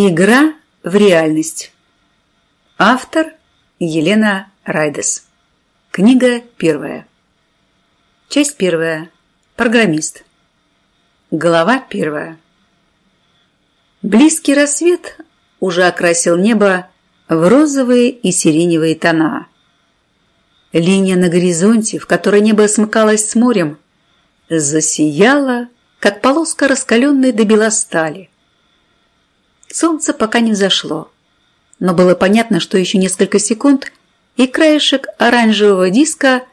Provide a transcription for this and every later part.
Игра в реальность. Автор Елена Райдес. Книга первая. Часть первая. Программист. Глава первая. Близкий рассвет уже окрасил небо в розовые и сиреневые тона. Линия на горизонте, в которой небо смыкалось с морем, засияла, как полоска раскаленной до белостали. Солнце пока не взошло, но было понятно, что еще несколько секунд, и краешек оранжевого диска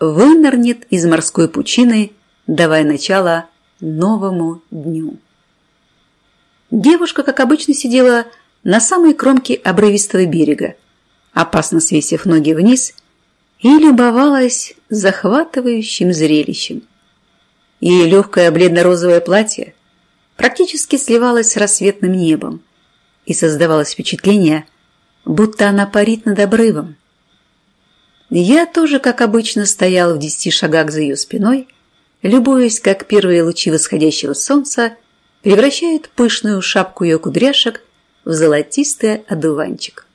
вынырнет из морской пучины, давая начало новому дню. Девушка, как обычно, сидела на самой кромке обрывистого берега, опасно свесив ноги вниз, и любовалась захватывающим зрелищем. Ее легкое бледно-розовое платье практически сливалось с рассветным небом, и создавалось впечатление, будто она парит над обрывом. Я тоже, как обычно, стоял в десяти шагах за ее спиной, любуясь, как первые лучи восходящего солнца превращают пышную шапку ее кудряшек в золотистый одуванчик.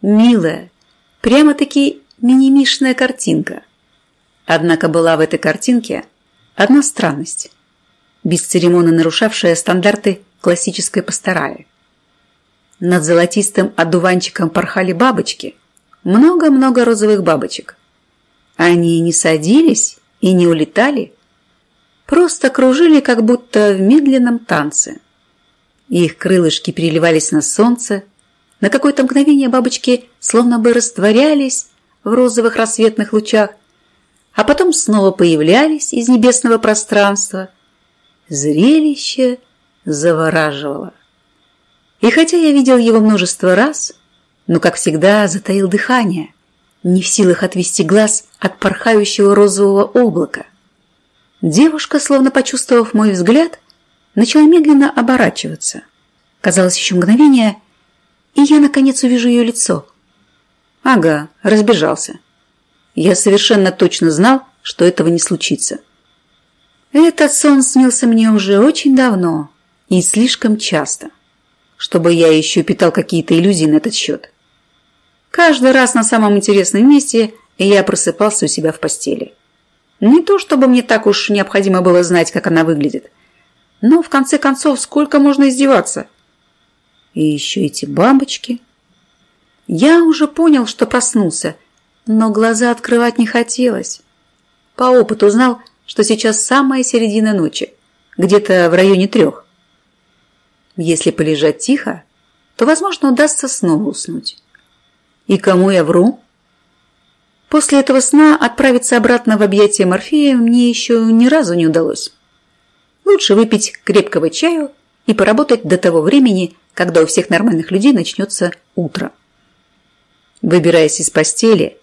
Милая, прямо-таки мимимишная картинка. Однако была в этой картинке одна странность, бесцеремонно нарушавшая стандарты классической пасторали. Над золотистым одуванчиком порхали бабочки. Много-много розовых бабочек. Они не садились и не улетали, просто кружили, как будто в медленном танце. Их крылышки переливались на солнце. На какое-то мгновение бабочки словно бы растворялись в розовых рассветных лучах, а потом снова появлялись из небесного пространства. Зрелище завораживало. И хотя я видел его множество раз, но, как всегда, затаил дыхание, не в силах отвести глаз от порхающего розового облака. Девушка, словно почувствовав мой взгляд, начала медленно оборачиваться. Казалось, еще мгновение, и я, наконец, увижу ее лицо. Ага, разбежался. Я совершенно точно знал, что этого не случится. Этот сон снился мне уже очень давно и слишком часто чтобы я еще питал какие-то иллюзии на этот счет. Каждый раз на самом интересном месте я просыпался у себя в постели. Не то, чтобы мне так уж необходимо было знать, как она выглядит. Но, в конце концов, сколько можно издеваться? И еще эти бабочки. Я уже понял, что проснулся, но глаза открывать не хотелось. По опыту знал, что сейчас самая середина ночи, где-то в районе трех. Если полежать тихо, то, возможно, удастся снова уснуть. И кому я вру? После этого сна отправиться обратно в объятия Морфея мне еще ни разу не удалось. Лучше выпить крепкого чаю и поработать до того времени, когда у всех нормальных людей начнется утро. Выбираясь из постели,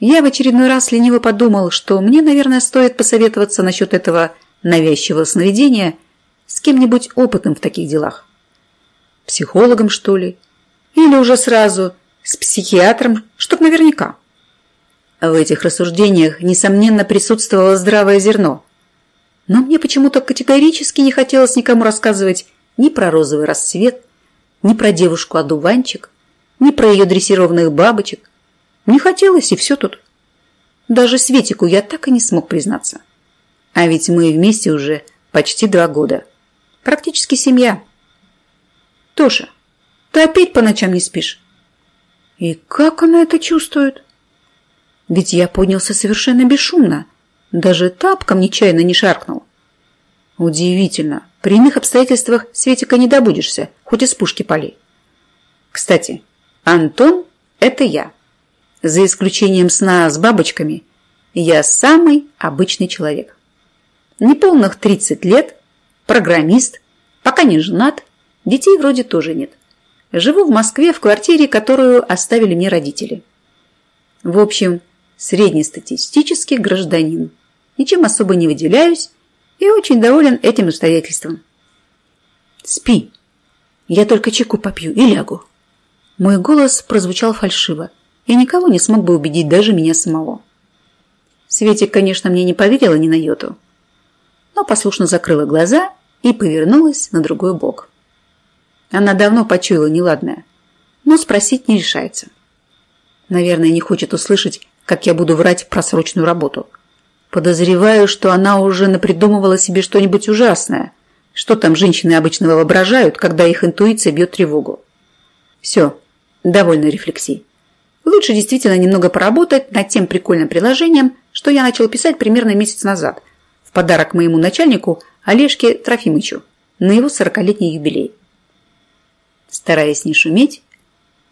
я в очередной раз лениво подумал, что мне, наверное, стоит посоветоваться насчет этого навязчивого сновидения – с кем-нибудь опытным в таких делах. Психологом, что ли? Или уже сразу с психиатром, чтоб наверняка. В этих рассуждениях, несомненно, присутствовало здравое зерно. Но мне почему-то категорически не хотелось никому рассказывать ни про розовый рассвет, ни про девушку-одуванчик, ни про ее дрессированных бабочек. Не хотелось, и все тут. Даже Светику я так и не смог признаться. А ведь мы вместе уже почти два года. Практически семья. Тоша, ты опять по ночам не спишь? И как она это чувствует? Ведь я поднялся совершенно бесшумно. Даже тапком нечаянно не шаркнул. Удивительно. При иных обстоятельствах Светика не добудешься, хоть из пушки пали. Кстати, Антон – это я. За исключением сна с бабочками, я самый обычный человек. Неполных 30 лет, программист, пока не женат, детей вроде тоже нет. Живу в Москве в квартире, которую оставили мне родители. В общем, среднестатистический гражданин. Ничем особо не выделяюсь и очень доволен этим обстоятельством. Спи. Я только чеку попью и лягу. Мой голос прозвучал фальшиво, и никого не смог бы убедить даже меня самого. Светик, конечно, мне не поверила ни на йоту, но послушно закрыла глаза и повернулась на другой бок. Она давно почуяла неладное, но спросить не решается. Наверное, не хочет услышать, как я буду врать про срочную работу. Подозреваю, что она уже напридумывала себе что-нибудь ужасное. Что там женщины обычно воображают, когда их интуиция бьет тревогу? Все, довольно рефлексий. Лучше действительно немного поработать над тем прикольным приложением, что я начал писать примерно месяц назад, в подарок моему начальнику Олежке Трофимычу на его сорокалетний юбилей. Стараясь не шуметь,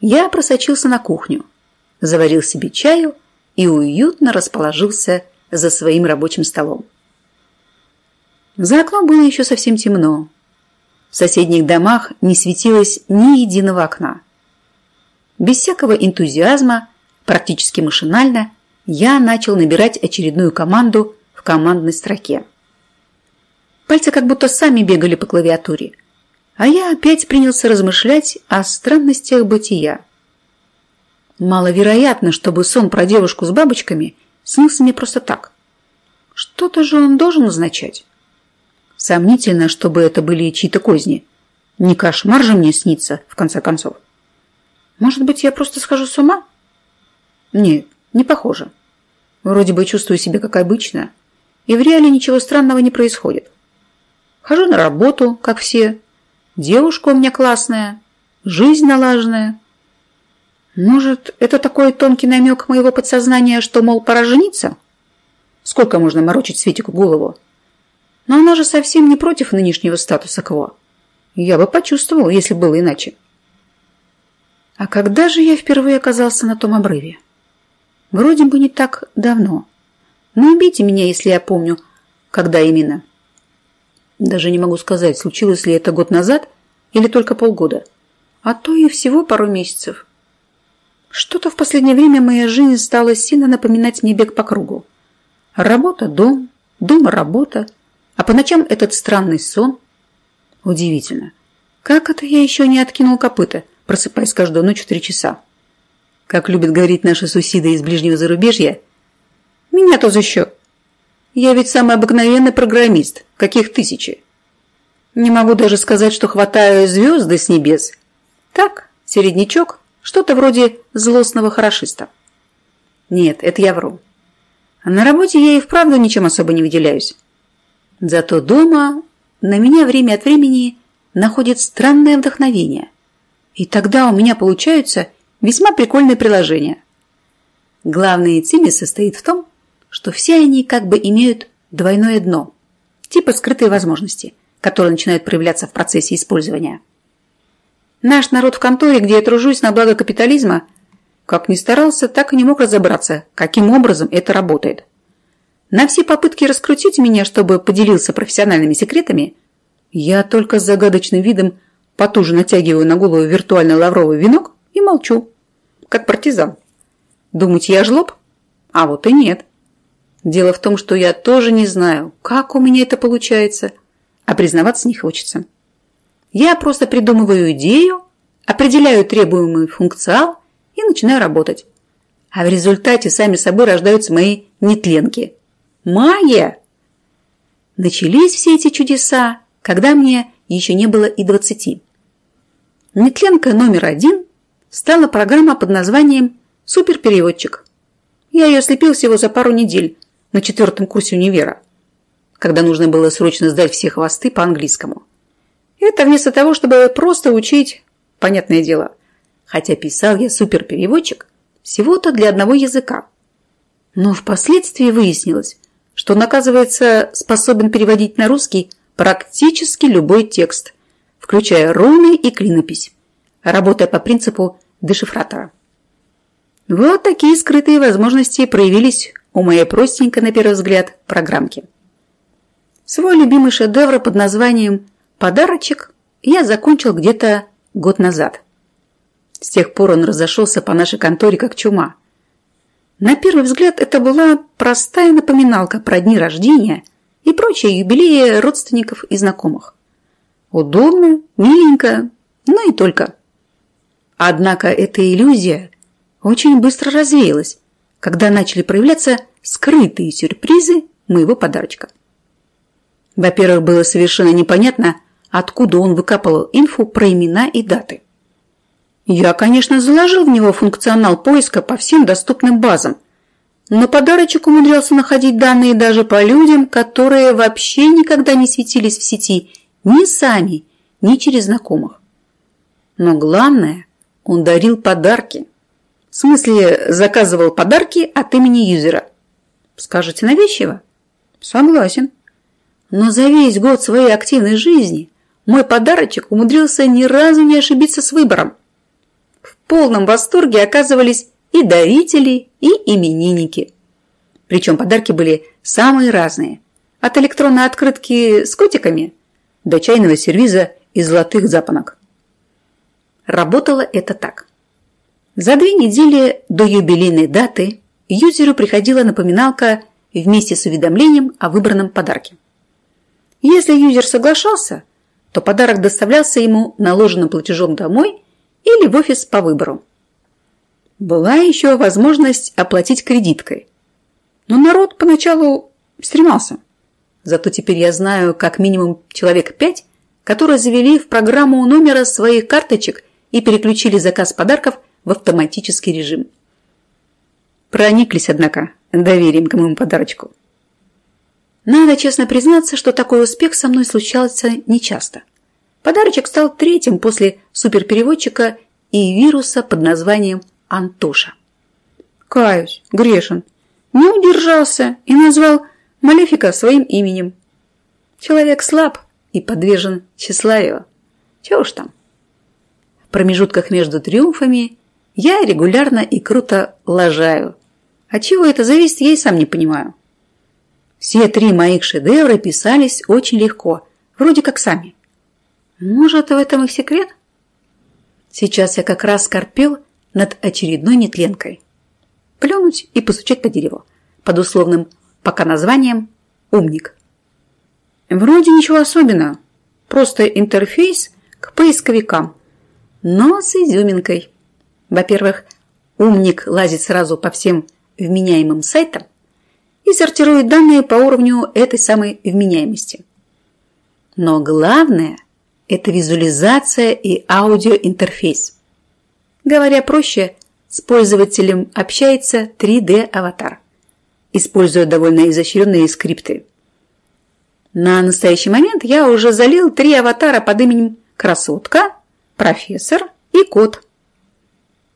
я просочился на кухню, заварил себе чаю и уютно расположился за своим рабочим столом. За окном было еще совсем темно. В соседних домах не светилось ни единого окна. Без всякого энтузиазма, практически машинально, я начал набирать очередную команду в командной строке. Пальцы как будто сами бегали по клавиатуре, а я опять принялся размышлять о странностях бытия. Маловероятно, чтобы сон про девушку с бабочками снился мне просто так. Что-то же он должен означать. Сомнительно, чтобы это были чьи-то козни. Не кошмар же мне снится, в конце концов. Может быть, я просто схожу с ума? Нет, не похоже. Вроде бы чувствую себя как обычно, и в реале ничего странного не происходит. Хожу на работу, как все. Девушка у меня классная, жизнь налаженная. Может, это такой тонкий намек моего подсознания, что, мол, пора жениться? Сколько можно морочить Светику голову? Но она же совсем не против нынешнего статуса кво. Я бы почувствовал, если было иначе. А когда же я впервые оказался на том обрыве? Вроде бы не так давно. Но убейте меня, если я помню, когда именно. Даже не могу сказать, случилось ли это год назад или только полгода. А то и всего пару месяцев. Что-то в последнее время моя жизнь стала сильно напоминать мне бег по кругу. Работа – дом, дом – работа, а по ночам этот странный сон. Удивительно. Как это я еще не откинул копыта – просыпаясь каждую ночь в три часа. Как любят говорить наши суседы из ближнего зарубежья, меня-то за счет. Я ведь самый обыкновенный программист, каких тысячи. Не могу даже сказать, что хватаю звезды с небес. Так, середнячок, что-то вроде злостного хорошиста. Нет, это я вру. А на работе я и вправду ничем особо не выделяюсь. Зато дома на меня время от времени находит странное вдохновение. И тогда у меня получаются весьма прикольные приложения. Главная цимис состоит в том, что все они как бы имеют двойное дно, типа скрытые возможности, которые начинают проявляться в процессе использования. Наш народ в конторе, где я тружусь на благо капитализма, как ни старался, так и не мог разобраться, каким образом это работает. На все попытки раскрутить меня, чтобы поделился профессиональными секретами, я только с загадочным видом потуже натягиваю на голову виртуальный лавровый венок и молчу, как партизан. Думаете, я жлоб? А вот и нет. Дело в том, что я тоже не знаю, как у меня это получается, а признаваться не хочется. Я просто придумываю идею, определяю требуемый функционал и начинаю работать. А в результате сами собой рождаются мои нетленки. Магия! Начались все эти чудеса, когда мне еще не было и двадцати. Нетленка номер один стала программа под названием «Суперпереводчик». Я ее слепил всего за пару недель на четвертом курсе универа, когда нужно было срочно сдать все хвосты по английскому. Это вместо того, чтобы просто учить, понятное дело. Хотя писал я суперпереводчик всего-то для одного языка. Но впоследствии выяснилось, что он, оказывается, способен переводить на русский практически любой текст – включая руны и клинопись, работая по принципу дешифратора. Вот такие скрытые возможности проявились у моей простенькой, на первый взгляд, программки. Свой любимый шедевр под названием «Подарочек» я закончил где-то год назад. С тех пор он разошелся по нашей конторе как чума. На первый взгляд это была простая напоминалка про дни рождения и прочие юбилеи родственников и знакомых. Удобно, миленько, но и только. Однако эта иллюзия очень быстро развеялась, когда начали проявляться скрытые сюрпризы моего подарочка. Во-первых, было совершенно непонятно, откуда он выкапывал инфу про имена и даты. Я, конечно, заложил в него функционал поиска по всем доступным базам, но подарочек умудрялся находить данные даже по людям, которые вообще никогда не светились в сети ни сами, ни через знакомых. Но главное, он дарил подарки. В смысле, заказывал подарки от имени юзера. Скажете, навещиво? Согласен. Но за весь год своей активной жизни мой подарочек умудрился ни разу не ошибиться с выбором. В полном восторге оказывались и дарители, и именинники. Причем подарки были самые разные. От электронной открытки с котиками до чайного сервиза из золотых запонок. Работало это так. За две недели до юбилейной даты юзеру приходила напоминалка вместе с уведомлением о выбранном подарке. Если юзер соглашался, то подарок доставлялся ему наложенным платежом домой или в офис по выбору. Была еще возможность оплатить кредиткой. Но народ поначалу стремался. Зато теперь я знаю как минимум человек пять, которые завели в программу номера своих карточек и переключили заказ подарков в автоматический режим. Прониклись, однако, доверием к моему подарочку. Надо честно признаться, что такой успех со мной случался нечасто. Подарочек стал третьим после суперпереводчика и вируса под названием Антоша. Каюсь, грешен. Не удержался и назвал Малефика своим именем. Человек слаб и подвержен тщеславию. Чего уж там. В промежутках между триумфами я регулярно и круто лажаю. От чего это зависит, я и сам не понимаю. Все три моих шедевра писались очень легко, вроде как сами. Может, в этом и секрет? Сейчас я как раз скорпел над очередной нетленкой. Плюнуть и постучать по дереву под условным пока названием «Умник». Вроде ничего особенного, просто интерфейс к поисковикам, но с изюминкой. Во-первых, умник лазит сразу по всем вменяемым сайтам и сортирует данные по уровню этой самой вменяемости. Но главное – это визуализация и аудиоинтерфейс. Говоря проще, с пользователем общается 3D-аватар, используя довольно изощренные скрипты. На настоящий момент я уже залил три аватара под именем «Красотка», «Профессор» и «Кот».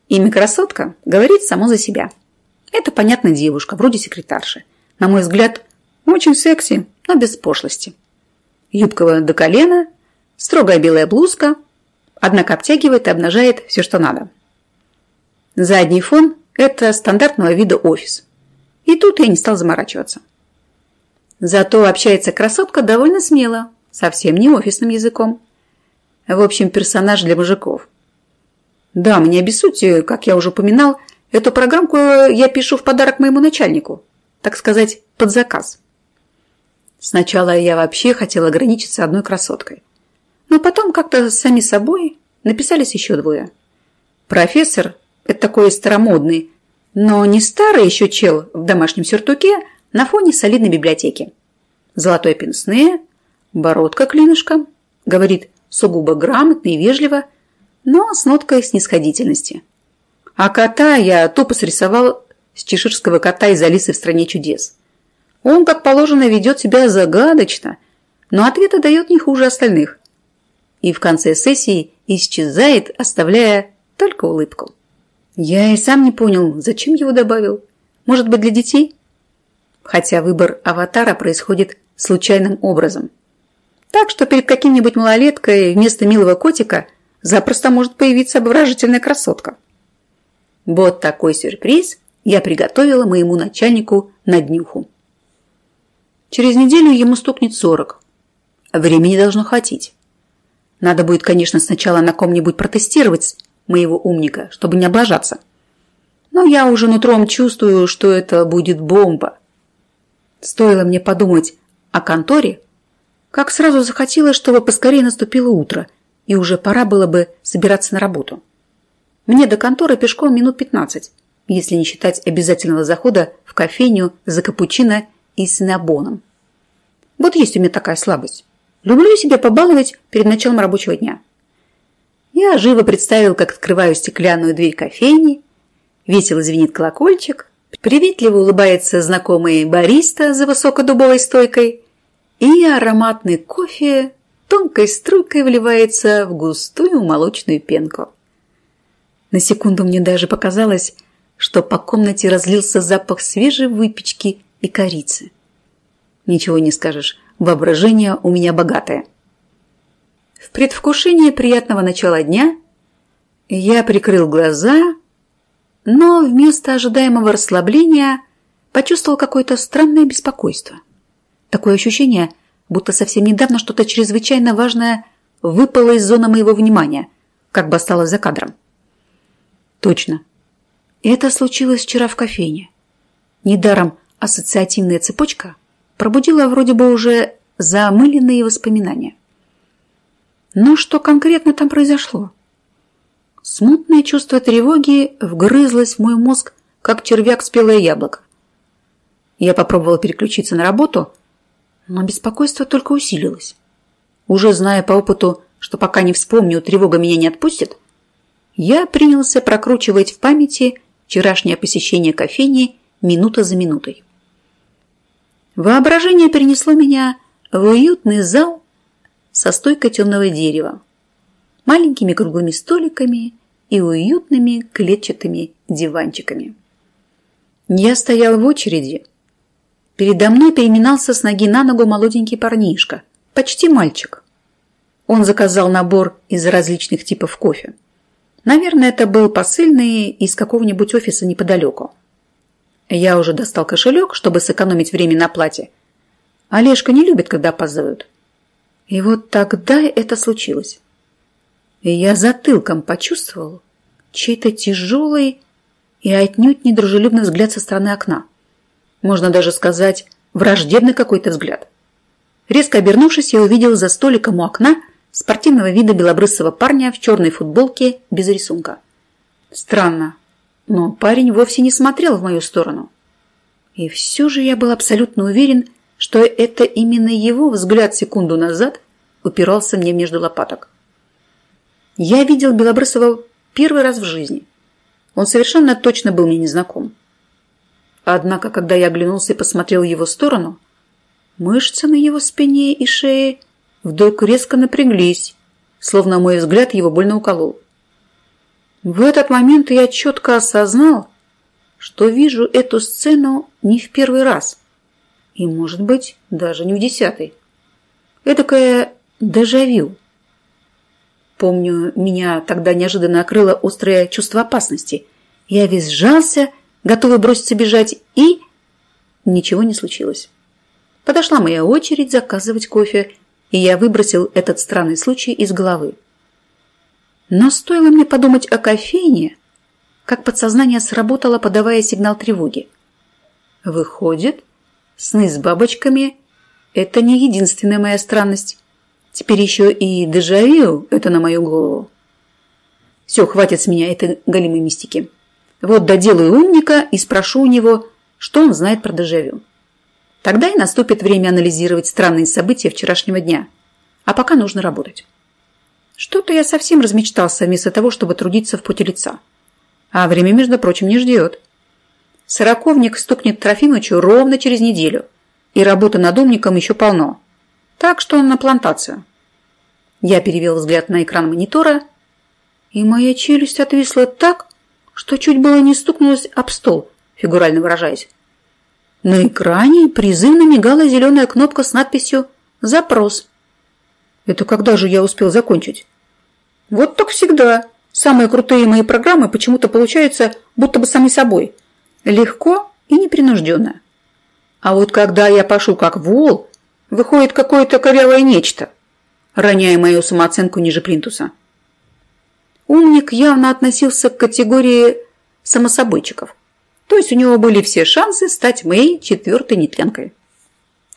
Имя «Красотка» говорит само за себя. Это, понятно, девушка, вроде секретарши. На мой взгляд, очень секси, но без пошлости. Юбка до колена, строгая белая блузка, однако обтягивает и обнажает все, что надо. Задний фон – это стандартного вида офис. И тут я не стал заморачиваться. Зато общается красотка довольно смело, совсем не офисным языком. В общем, персонаж для мужиков. Да, мне обессудьте, как я уже упоминал, эту программку я пишу в подарок моему начальнику. Так сказать, под заказ. Сначала я вообще хотел ограничиться одной красоткой. Но потом как-то сами собой написались еще двое. Профессор это такой старомодный, но не старый еще чел в домашнем сюртуке на фоне солидной библиотеки. Золотое пенсне, бородка клинышком, говорит сугубо грамотно и вежливо, но с ноткой снисходительности. А кота я тупо срисовал с чеширского кота из Алисы в «Стране чудес». Он, как положено, ведет себя загадочно, но ответы дает не хуже остальных. И в конце сессии исчезает, оставляя только улыбку. Я и сам не понял, зачем его добавил. Может быть, для детей? Хотя выбор аватара происходит случайным образом. Так что перед каким-нибудь малолеткой вместо милого котика запросто может появиться обворожительная красотка. Вот такой сюрприз я приготовила моему начальнику на днюху. Через неделю ему стукнет сорок. Времени должно хватить. Надо будет, конечно, сначала на ком-нибудь протестировать моего умника, чтобы не облажаться. Но я уже нутром чувствую, что это будет бомба. Стоило мне подумать о конторе, как сразу захотелось, чтобы поскорее наступило утро, и уже пора было бы собираться на работу. Мне до конторы пешком минут 15, если не считать обязательного захода в кофейню за капучино и синабоном. Вот есть у меня такая слабость. Люблю себя побаловать перед началом рабочего дня. Я живо представил, как открываю стеклянную дверь кофейни, весело звенит колокольчик, приветливо улыбается знакомый бариста за высокодубовой стойкой, и ароматный кофе тонкой струйкой вливается в густую молочную пенку. На секунду мне даже показалось, что по комнате разлился запах свежей выпечки и корицы. Ничего не скажешь, воображение у меня богатое. В предвкушении приятного начала дня я прикрыл глаза, но вместо ожидаемого расслабления почувствовал какое-то странное беспокойство. Такое ощущение, будто совсем недавно что-то чрезвычайно важное выпало из зоны моего внимания, как бы осталось за кадром. Точно. Это случилось вчера в кофейне. Недаром ассоциативная цепочка пробудила вроде бы уже замыленные воспоминания. Но что конкретно там произошло? Смутное чувство тревоги вгрызлось в мой мозг, как червяк спелое яблоко. Я попробовала переключиться на работу, но беспокойство только усилилось. Уже зная по опыту, что пока не вспомню, тревога меня не отпустит, я принялся прокручивать в памяти вчерашнее посещение кофейни минута за минутой. Воображение перенесло меня в уютный зал со стойкой темного дерева, маленькими круглыми столиками и уютными клетчатыми диванчиками. Я стоял в очереди. Передо мной переминался с ноги на ногу молоденький парнишка, почти мальчик. Он заказал набор из различных типов кофе. Наверное, это был посыльный из какого-нибудь офиса неподалеку. Я уже достал кошелек, чтобы сэкономить время на плате. Олежка не любит, когда опаздывают. И вот тогда это случилось. И я затылком почувствовал чей-то тяжелый и отнюдь недружелюбный взгляд со стороны окна. Можно даже сказать, враждебный какой-то взгляд. Резко обернувшись, я увидел за столиком у окна спортивного вида белобрысого парня в черной футболке без рисунка. Странно, но парень вовсе не смотрел в мою сторону. И все же я был абсолютно уверен, что это именно его взгляд секунду назад упирался мне между лопаток. Я видел Белобрысова первый раз в жизни. Он совершенно точно был мне незнаком. Однако, когда я оглянулся и посмотрел в его сторону, мышцы на его спине и шее вдруг резко напряглись, словно мой взгляд его больно уколол. В этот момент я четко осознал, что вижу эту сцену не в первый раз, и, может быть, даже не в десятый. Эдакое дежавю. Помню, меня тогда неожиданно окрыло острое чувство опасности. Я весь сжался, готовый броситься бежать, и... Ничего не случилось. Подошла моя очередь заказывать кофе, и я выбросил этот странный случай из головы. Но стоило мне подумать о кофейне, как подсознание сработало, подавая сигнал тревоги. Выходит, сны с бабочками – это не единственная моя странность. Теперь еще и дежавю – это на мою голову. Все, хватит с меня этой голимой мистики. Вот доделаю умника и спрошу у него, что он знает про дежавю. Тогда и наступит время анализировать странные события вчерашнего дня. А пока нужно работать. Что-то я совсем размечтался вместо того, чтобы трудиться в поте лица. А время, между прочим, не ждет. Сороковник стукнет Трофимычу ровно через неделю. И работы над умником еще полно. Так что он на плантацию. Я перевел взгляд на экран монитора, и моя челюсть отвисла так, что чуть было не стукнулась об стол, фигурально выражаясь. На экране призывно мигала зеленая кнопка с надписью «Запрос». Это когда же я успел закончить? Вот так всегда. Самые крутые мои программы почему-то получаются будто бы сами собой. Легко и непринужденно. А вот когда я пошу как вол, выходит какое-то корявое нечто, роняя мою самооценку ниже плинтуса. Умник явно относился к категории самособойчиков. То есть у него были все шансы стать моей четвертой нетлянкой.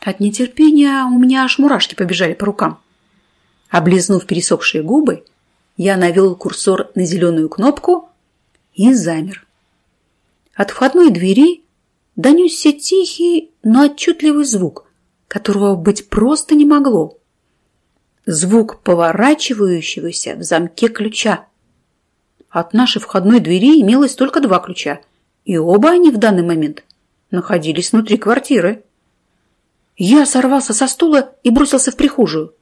От нетерпения у меня аж мурашки побежали по рукам. Облизнув пересохшие губы, я навел курсор на зеленую кнопку и замер. От входной двери донесся тихий, но отчетливый звук, которого быть просто не могло. Звук поворачивающегося в замке ключа. От нашей входной двери имелось только два ключа, и оба они в данный момент находились внутри квартиры. Я сорвался со стула и бросился в прихожую.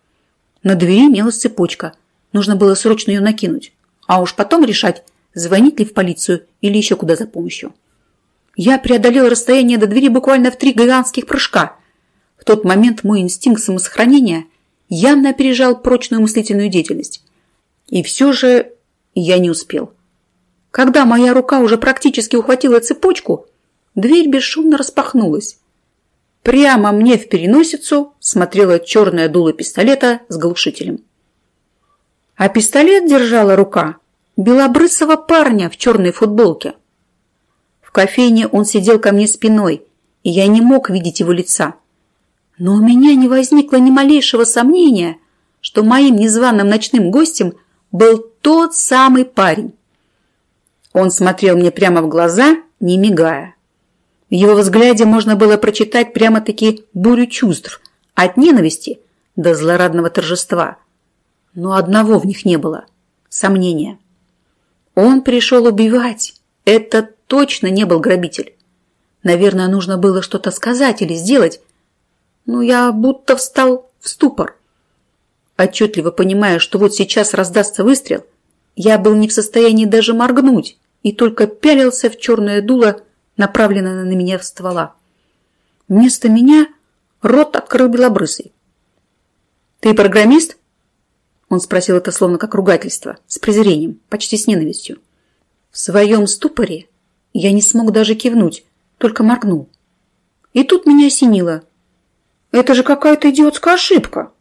На двери имелась цепочка. Нужно было срочно ее накинуть, а уж потом решать, звонить ли в полицию или еще куда за помощью. Я преодолел расстояние до двери буквально в три гигантских прыжка. В тот момент мой инстинкт самосохранения явно опережал прочную мыслительную деятельность. И все же я не успел. Когда моя рука уже практически ухватила цепочку, дверь бесшумно распахнулась. Прямо мне в переносицу смотрела черная дуло пистолета с глушителем. А пистолет держала рука белобрысого парня в черной футболке. В кофейне он сидел ко мне спиной, и я не мог видеть его лица. Но у меня не возникло ни малейшего сомнения, что моим незваным ночным гостем был тот самый парень. Он смотрел мне прямо в глаза, не мигая. В его взгляде можно было прочитать прямо-таки бурю чувств, от ненависти до злорадного торжества. Но одного в них не было – сомнения. Он пришел убивать. Это точно не был грабитель. Наверное, нужно было что-то сказать или сделать, но я будто встал в ступор. Отчетливо понимая, что вот сейчас раздастся выстрел, я был не в состоянии даже моргнуть и только пялился в черное дуло, направленное на меня в ствола. Вместо меня рот открыл белобрысый. «Ты программист?» Он спросил это словно как ругательство, с презрением, почти с ненавистью. В своем ступоре я не смог даже кивнуть, только моргнул. И тут меня осенило. Это же какая-то идиотская ошибка.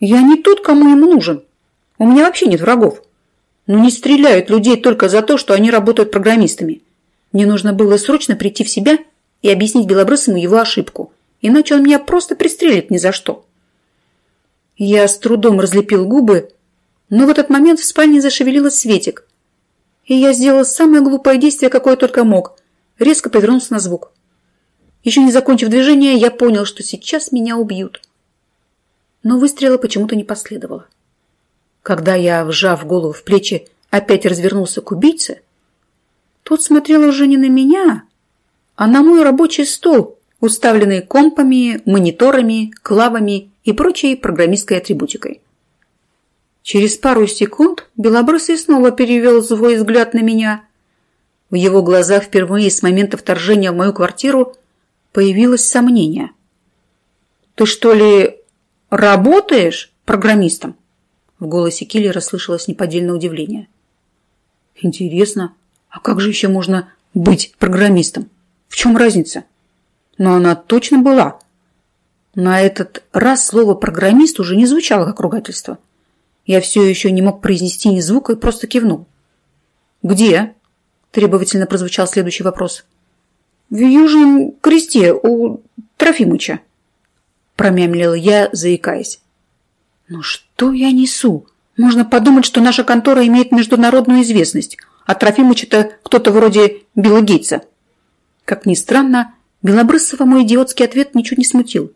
Я не тот, кому ему нужен. У меня вообще нет врагов. Но не стреляют людей только за то, что они работают программистами. Мне нужно было срочно прийти в себя и объяснить Белобрысому его ошибку. Иначе он меня просто пристрелит ни за что. Я с трудом разлепил губы, но в этот момент в спальне зашевелилась Светик. И я сделал самое глупое действие, какое только мог. Резко повернулся на звук. Еще не закончив движение, я понял, что сейчас меня убьют. Но выстрела почему-то не последовало. Когда я, вжав голову в плечи, опять развернулся к убийце, тот смотрел уже не на меня, а на мой рабочий стол, уставленный компами, мониторами, клавами и прочей программистской атрибутикой. Через пару секунд Белобрысый снова перевел свой взгляд на меня. В его глазах впервые с момента вторжения в мою квартиру появилось сомнение. «Ты что ли работаешь программистом?» В голосе Киллера слышалось неподдельное удивление. «Интересно, а как же еще можно быть программистом? В чем разница?» Но она точно была. На этот раз слово «программист» уже не звучало как ругательство. Я все еще не мог произнести ни звука и просто кивнул. «Где?» – требовательно прозвучал следующий вопрос. «В Южном Кресте у Трофимыча», – промямлил я, заикаясь. «Ну что я несу? Можно подумать, что наша контора имеет международную известность, а Трофимыч-то кто-то вроде Билла Гейтса». Как ни странно, Белобрысова мой идиотский ответ ничуть не смутил.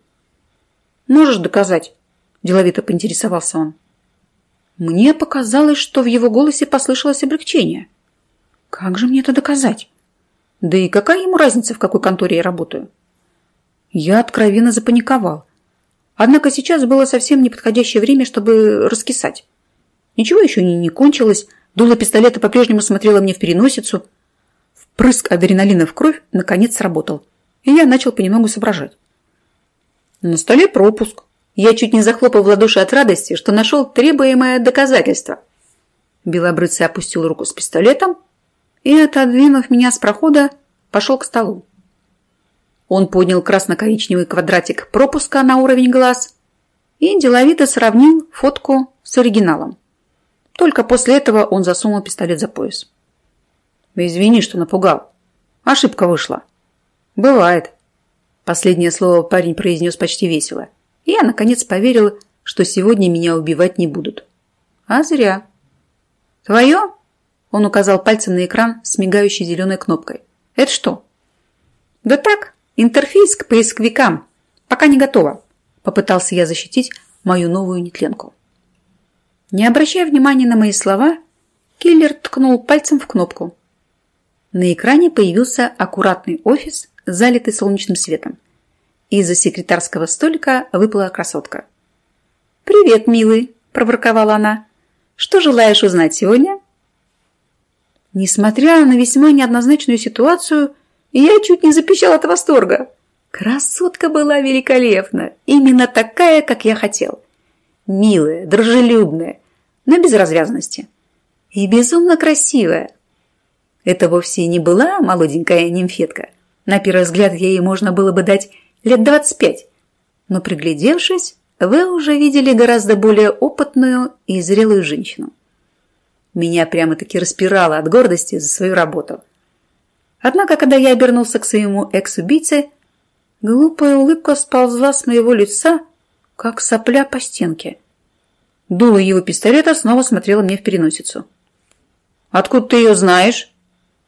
«Можешь доказать?» – деловито поинтересовался он. Мне показалось, что в его голосе послышалось облегчение. «Как же мне это доказать?» Да и какая ему разница, в какой конторе я работаю? Я откровенно запаниковал. Однако сейчас было совсем неподходящее время, чтобы раскисать. Ничего еще не, не кончилось, дуло пистолета по-прежнему смотрело мне в переносицу. Впрыск адреналина в кровь наконец сработал, и я начал понемногу соображать. На столе пропуск. Я чуть не захлопал в ладоши от радости, что нашел требуемое доказательство. Белобрыцый опустил руку с пистолетом и, отодвинув меня с прохода, пошел к столу. Он поднял красно-коричневый квадратик пропуска на уровень глаз и деловито сравнил фотку с оригиналом. Только после этого он засунул пистолет за пояс. «Извини, что напугал. Ошибка вышла». «Бывает». Последнее слово парень произнес почти весело. И я, наконец, поверил, что сегодня меня убивать не будут. А зря. «Твое?» Он указал пальцем на экран с мигающей зеленой кнопкой. «Это что?» «Да так, интерфейс к поисковикам. Пока не готово», – попытался я защитить мою новую нетленку. Не обращая внимания на мои слова, киллер ткнул пальцем в кнопку. На экране появился аккуратный офис, залитый солнечным светом. Из-за секретарского столика выпала красотка. «Привет, милый!» – проворковала она. «Что желаешь узнать сегодня?» Несмотря на весьма неоднозначную ситуацию, я чуть не запищал от восторга. Красотка была великолепна, именно такая, как я хотел. Милая, дружелюбная, но без развязности. И безумно красивая. Это вовсе не была молоденькая нимфетка. На первый взгляд ей можно было бы дать лет двадцать пять. Но приглядевшись, вы уже видели гораздо более опытную и зрелую женщину. Меня прямо-таки распирало от гордости за свою работу. Однако, когда я обернулся к своему экс-убийце, глупая улыбка сползла с моего лица, как сопля по стенке. Дуло его пистолета снова смотрела мне в переносицу. «Откуда ты ее знаешь?»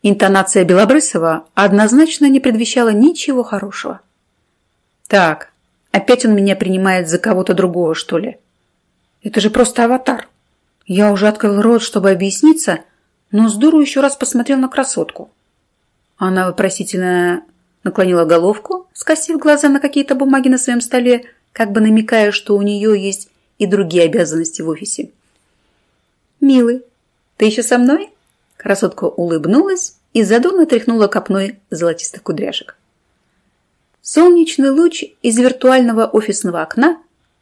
Интонация Белобрысова однозначно не предвещала ничего хорошего. «Так, опять он меня принимает за кого-то другого, что ли? Это же просто аватар!» Я уже открыл рот, чтобы объясниться, но с дуру еще раз посмотрел на красотку. Она вопросительно наклонила головку, скосив глаза на какие-то бумаги на своем столе, как бы намекая, что у нее есть и другие обязанности в офисе. «Милый, ты еще со мной?» Красотка улыбнулась и задорно тряхнула копной золотистых кудряшек. Солнечный луч из виртуального офисного окна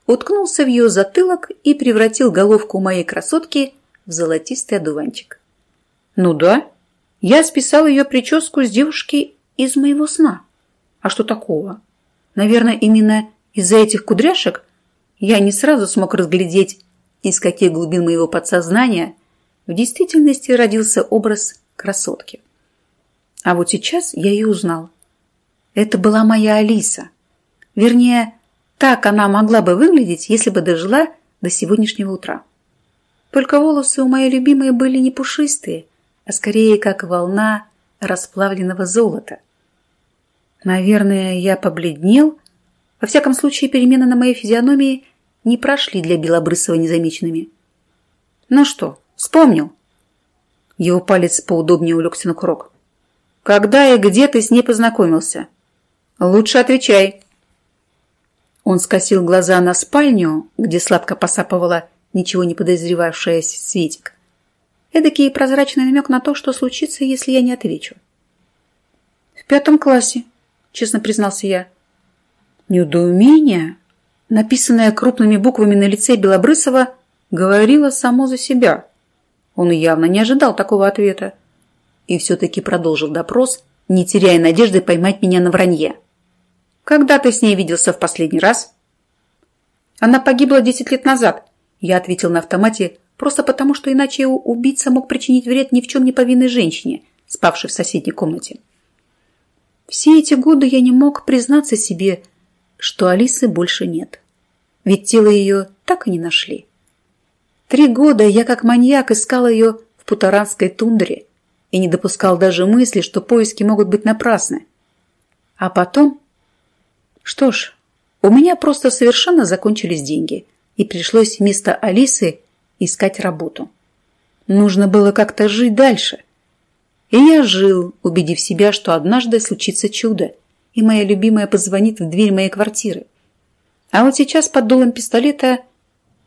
уткнулся в ее затылок и превратил головку моей красотки в золотистый одуванчик. Ну да, я списал ее прическу с девушки из моего сна. А что такого? Наверное, именно из-за этих кудряшек я не сразу смог разглядеть, из каких глубин моего подсознания в действительности родился образ красотки. А вот сейчас я ее узнал. Это была моя Алиса. Вернее, так она могла бы выглядеть, если бы дожила до сегодняшнего утра. Только волосы у моей любимой были не пушистые, а скорее как волна расплавленного золота. Наверное, я побледнел. Во всяком случае, перемены на моей физиономии не прошли для Белобрысова незамеченными. Ну что, вспомнил? Его палец поудобнее улегся на курок. Когда и где ты с ней познакомился? Лучше отвечай. Он скосил глаза на спальню, где сладко посапывала ничего не подозревавшая Светик. Эдакий прозрачный намек на то, что случится, если я не отвечу. «В пятом классе», — честно признался я. Недоумение, написанное крупными буквами на лице Белобрысова, говорило само за себя. Он явно не ожидал такого ответа. И все-таки продолжил допрос, не теряя надежды поймать меня на вранье. Когда ты с ней виделся в последний раз? Она погибла десять лет назад. Я ответил на автомате, просто потому, что иначе убийца мог причинить вред ни в чем не повинной женщине, спавшей в соседней комнате. Все эти годы я не мог признаться себе, что Алисы больше нет. Ведь тело ее так и не нашли. Три года я как маньяк искал ее в путаранской тундре и не допускал даже мысли, что поиски могут быть напрасны. А потом что ж, у меня просто совершенно закончились деньги, и пришлось вместо Алисы искать работу. Нужно было как-то жить дальше. И я жил, убедив себя, что однажды случится чудо, и моя любимая позвонит в дверь моей квартиры. А вот сейчас под дулом пистолета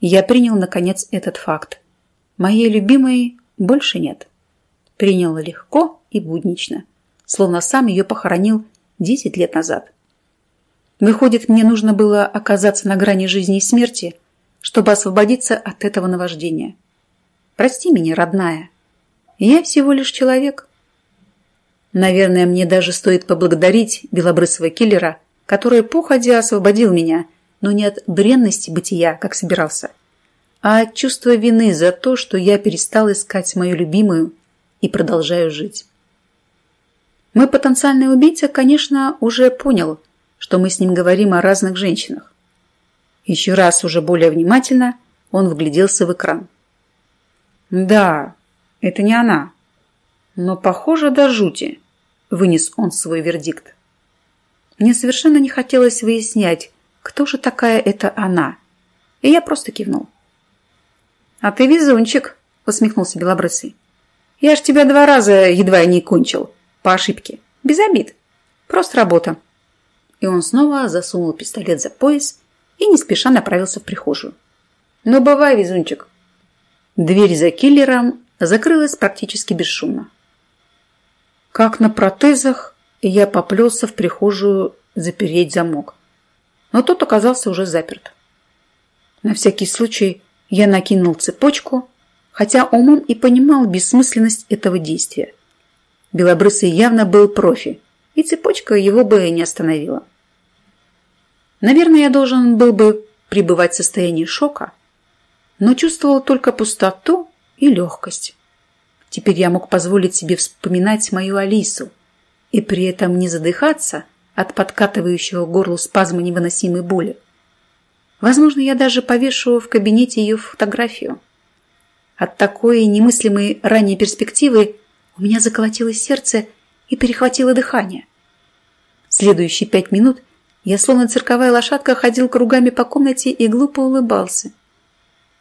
я принял, наконец, этот факт. Моей любимой больше нет. Принял легко и буднично, словно сам ее похоронил 10 лет назад. Выходит, мне нужно было оказаться на грани жизни и смерти, чтобы освободиться от этого наваждения. Прости меня, родная. Я всего лишь человек. Наверное, мне даже стоит поблагодарить белобрысого киллера, который походя освободил меня, но не от бренности бытия, как собирался, а от чувства вины за то, что я перестал искать мою любимую и продолжаю жить. Мой потенциальный убийца, конечно, уже понял – что мы с ним говорим о разных женщинах. Еще раз, уже более внимательно, он вгляделся в экран. «Да, это не она. Но похоже до жути», – вынес он свой вердикт. Мне совершенно не хотелось выяснять, кто же такая эта она, и я просто кивнул. «А ты везунчик», — усмехнулся Белобрысый. «Я ж тебя два раза едва не кончил. По ошибке. Без обид. Просто работа». И он снова засунул пистолет за пояс и не спеша направился в прихожую. «Ну, бывай, везунчик». Дверь за киллером закрылась практически бесшумно. Как на протезах, я поплелся в прихожую запереть замок. Но тот оказался уже заперт. На всякий случай я накинул цепочку, хотя умом и понимал бессмысленность этого действия. Белобрысый явно был профи, и цепочка его бы не остановила. Наверное, я должен был бы пребывать в состоянии шока, но чувствовал только пустоту и легкость. Теперь я мог позволить себе вспоминать мою Алису и при этом не задыхаться от подкатывающего горлу спазма невыносимой боли. Возможно, я даже повешу в кабинете ее фотографию. От такой немыслимой ранней перспективы у меня заколотилось сердце и перехватило дыхание. Следующие пять минут я, словно цирковая лошадка, ходил кругами по комнате и глупо улыбался.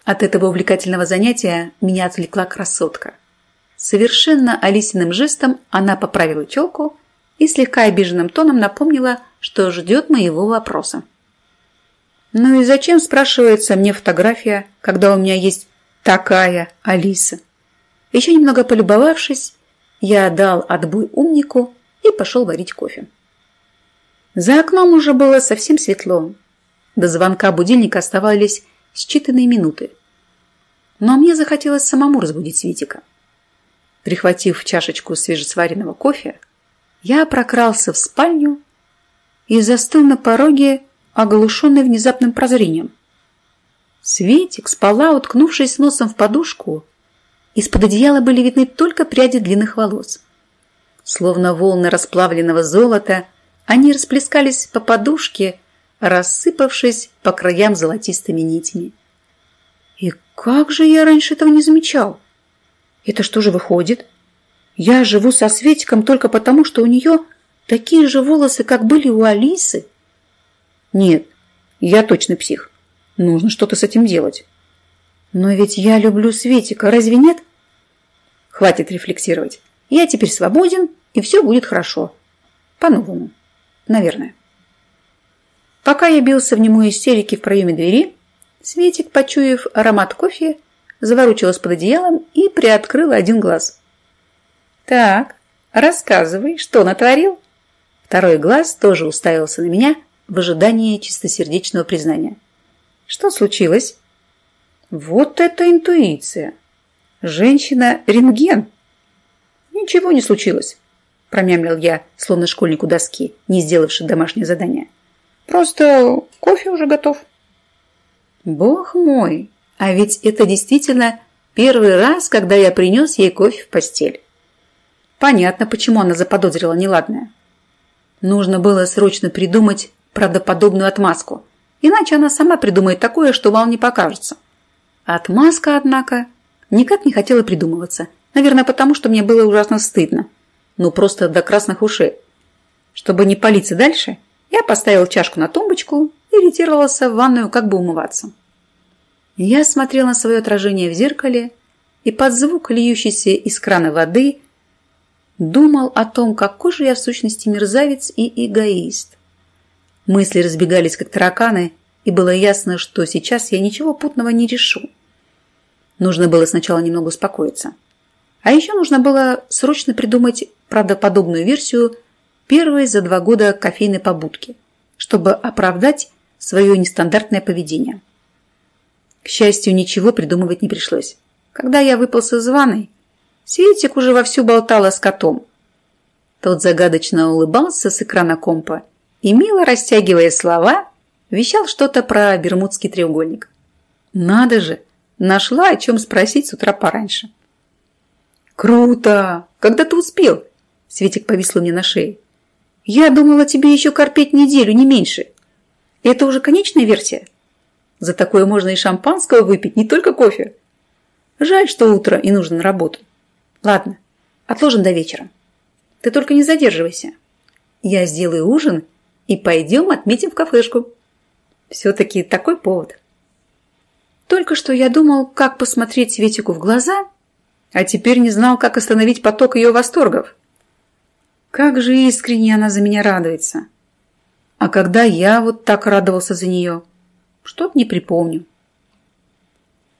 От этого увлекательного занятия меня отвлекла красотка. Совершенно Алисиным жестом она поправила челку и слегка обиженным тоном напомнила, что ждет моего вопроса. Ну и зачем, спрашивается, мне фотография, когда у меня есть такая Алиса? Еще немного полюбовавшись, я дал отбой умнику и пошел варить кофе. За окном уже было совсем светло. До звонка будильника оставались считанные минуты. Но мне захотелось самому разбудить Светика. Прихватив чашечку свежесваренного кофе, я прокрался в спальню и застыл на пороге оглушенный внезапным прозрением. Светик спала, уткнувшись носом в подушку. Из-под одеяла были видны только пряди длинных волос. Словно волны расплавленного золота, они расплескались по подушке, рассыпавшись по краям золотистыми нитями. И как же я раньше этого не замечал? Это что же выходит? Я живу со Светиком только потому, что у нее такие же волосы, как были у Алисы? Нет, я точно псих. Нужно что-то с этим делать. Но ведь я люблю Светика, разве нет? Хватит рефлексировать. Я теперь свободен, и все будет хорошо. По-новому. Наверное. Пока я бился в немой истерике в проеме двери, Светик, почуяв аромат кофе, заворочилась под одеялом и приоткрыла один глаз. «Так, рассказывай, что натворил?» Второй глаз тоже уставился на меня – в ожидании чистосердечного признания. Что случилось? Вот это интуиция! Женщина-рентген! Ничего не случилось, промямлил я, словно школьнику доски, не сделавший домашнее задание. Просто кофе уже готов. Бог мой, а ведь это действительно первый раз, когда я принес ей кофе в постель. Понятно, почему она заподозрила неладное. Нужно было срочно придумать правдоподобную отмазку. Иначе она сама придумает такое, что вам не покажется. Отмазка, однако, никак не хотела придумываться. Наверное, потому что мне было ужасно стыдно. Ну, просто до красных ушей. Чтобы не палиться дальше, я поставил чашку на тумбочку и ретировался в ванную, как бы умываться. Я смотрел на свое отражение в зеркале и под звук льющейся из крана воды думал о том, какой же я в сущности мерзавец и эгоист. Мысли разбегались, как тараканы, и было ясно, что сейчас я ничего путного не решу. Нужно было сначала немного успокоиться. А еще нужно было срочно придумать правдоподобную версию первой за два года кофейной побудки, чтобы оправдать свое нестандартное поведение. К счастью, ничего придумывать не пришлось. Когда я выпался из ванной, Светик уже вовсю болтала с котом. Тот загадочно улыбался с экрана компа и, мило растягивая слова, вещал что-то про Бермудский треугольник. Надо же, нашла о чем спросить с утра пораньше. «Круто! Когда ты успел?» Светик повисла мне на шее. «Я думала тебе еще корпеть неделю, не меньше. Это уже конечная версия? За такое можно и шампанского выпить, не только кофе. Жаль, что утро и нужно на работу. Ладно, отложим до вечера. Ты только не задерживайся. Я сделаю ужин и пойдем отметим в кафешку. Все-таки такой повод. Только что я думал, как посмотреть Светику в глаза, а теперь не знал, как остановить поток ее восторгов. Как же искренне она за меня радуется. А когда я вот так радовался за нее, что-то не припомню.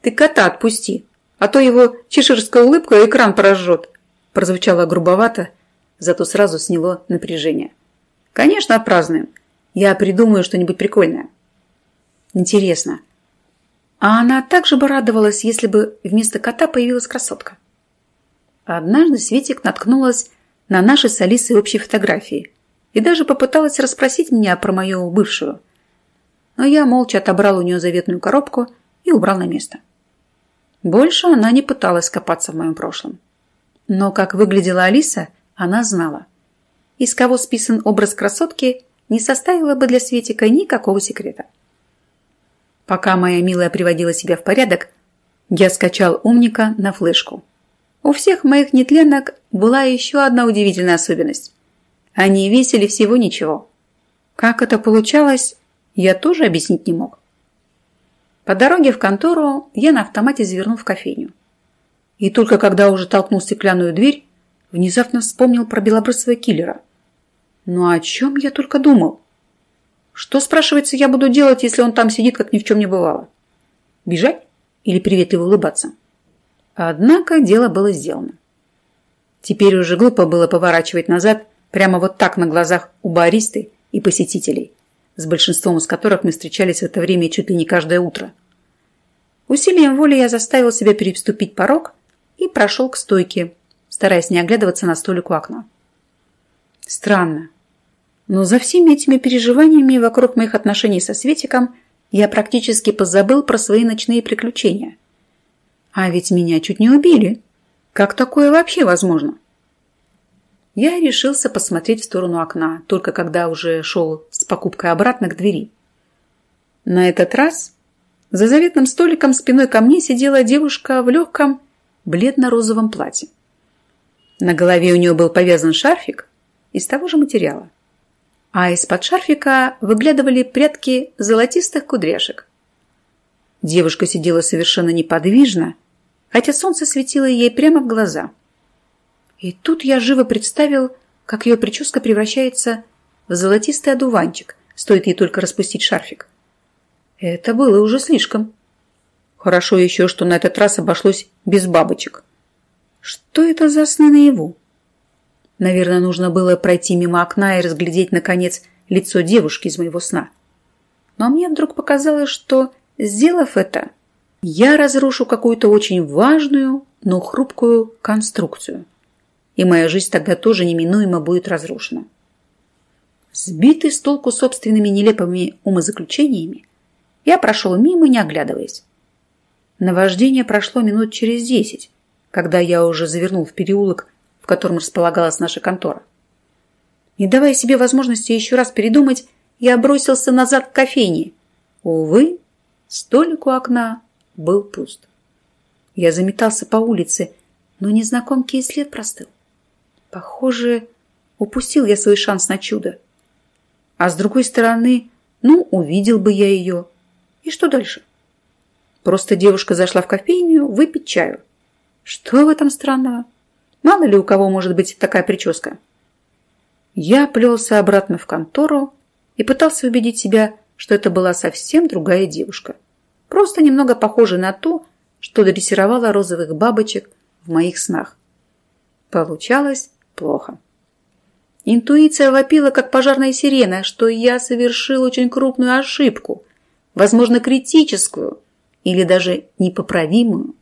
Ты кота отпусти, а то его чеширская улыбка экран прожжет. Прозвучало грубовато, зато сразу сняло напряжение. Конечно, отпразднуем. Я придумаю что-нибудь прикольное. Интересно, а она также бы радовалась, если бы вместо кота появилась красотка. Однажды Светик наткнулась на наши с Алисой общие фотографии и даже попыталась расспросить меня про мою бывшую. Но я молча отобрал у нее заветную коробку и убрал на место. Больше она не пыталась копаться в моем прошлом. Но как выглядела Алиса, она знала. Из кого списан образ красотки, не составило бы для Светика никакого секрета. Пока моя милая приводила себя в порядок, я скачал умника на флешку. У всех моих нетленок была еще одна удивительная особенность. Они весили всего ничего. Как это получалось, я тоже объяснить не мог. По дороге в контору я на автомате завернул в кофейню. И только когда уже толкнул стеклянную дверь, внезапно вспомнил про белобрысого киллера. Ну о чем я только думал? Что, спрашивается, я буду делать, если он там сидит, как ни в чем не бывало? Бежать или приветливо улыбаться? Однако дело было сделано. Теперь уже глупо было поворачивать назад прямо вот так на глазах у баристы и посетителей, с большинством из которых мы встречались в это время чуть ли не каждое утро. Усилием воли я заставил себя переступить порог и прошел к стойке, стараясь не оглядываться на столик у окна. Странно, но за всеми этими переживаниями вокруг моих отношений со Светиком я практически позабыл про свои ночные приключения – а ведь меня чуть не убили. Как такое вообще возможно? Я решился посмотреть в сторону окна, только когда уже шел с покупкой обратно к двери. На этот раз за заветным столиком спиной ко мне сидела девушка в легком бледно-розовом платье. На голове у нее был повязан шарфик из того же материала, а из-под шарфика выглядывали прядки золотистых кудряшек. Девушка сидела совершенно неподвижно, хотя солнце светило ей прямо в глаза. И тут я живо представил, как ее прическа превращается в золотистый одуванчик, стоит ей только распустить шарфик. Это было уже слишком. Хорошо еще, что на этот раз обошлось без бабочек. Что это за сны наяву? Наверное, нужно было пройти мимо окна и разглядеть, наконец, лицо девушки из моего сна. Но мне вдруг показалось, что, сделав это, я разрушу какую-то очень важную, но хрупкую конструкцию. И моя жизнь тогда тоже неминуемо будет разрушена. Сбитый с толку собственными нелепыми умозаключениями, я прошел мимо, не оглядываясь. Наваждение прошло минут через десять, когда я уже завернул в переулок, в котором располагалась наша контора. Не давая себе возможности еще раз передумать, я бросился назад к кофейне. Увы, столик у окна был пуст. Я заметался по улице, но незнакомки и след простыл. Похоже, упустил я свой шанс на чудо. А с другой стороны, ну, увидел бы я ее. И что дальше? Просто девушка зашла в кофейню выпить чаю. Что в этом странного? Мало ли у кого может быть такая прическа? Я плелся обратно в контору и пытался убедить себя, что это была совсем другая девушка просто немного похожа на ту, что дрессировала розовых бабочек в моих снах. Получалось плохо. Интуиция вопила, как пожарная сирена, что я совершил очень крупную ошибку, возможно, критическую или даже непоправимую.